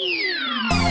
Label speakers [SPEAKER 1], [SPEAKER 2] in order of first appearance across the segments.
[SPEAKER 1] Yeah.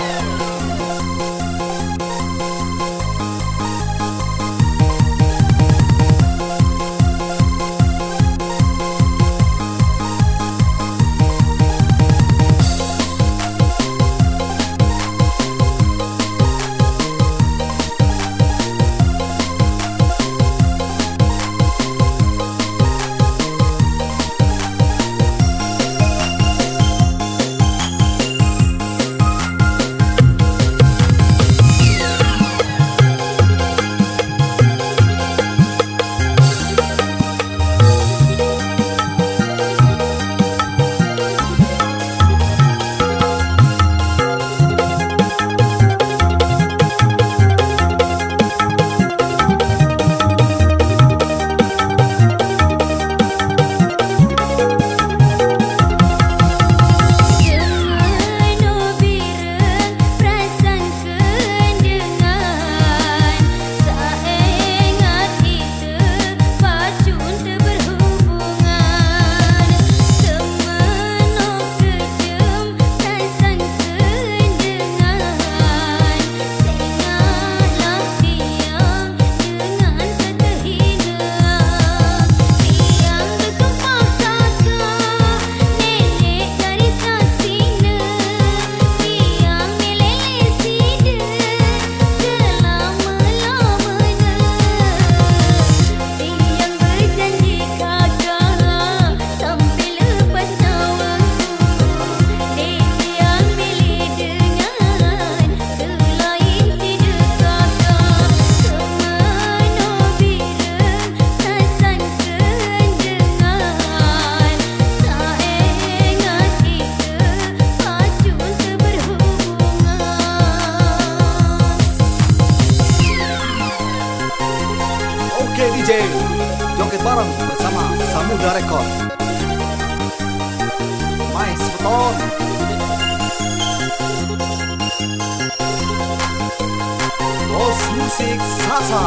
[SPEAKER 1] Malam bersama Samudra Record. Mais beton, Bos Musik Sasa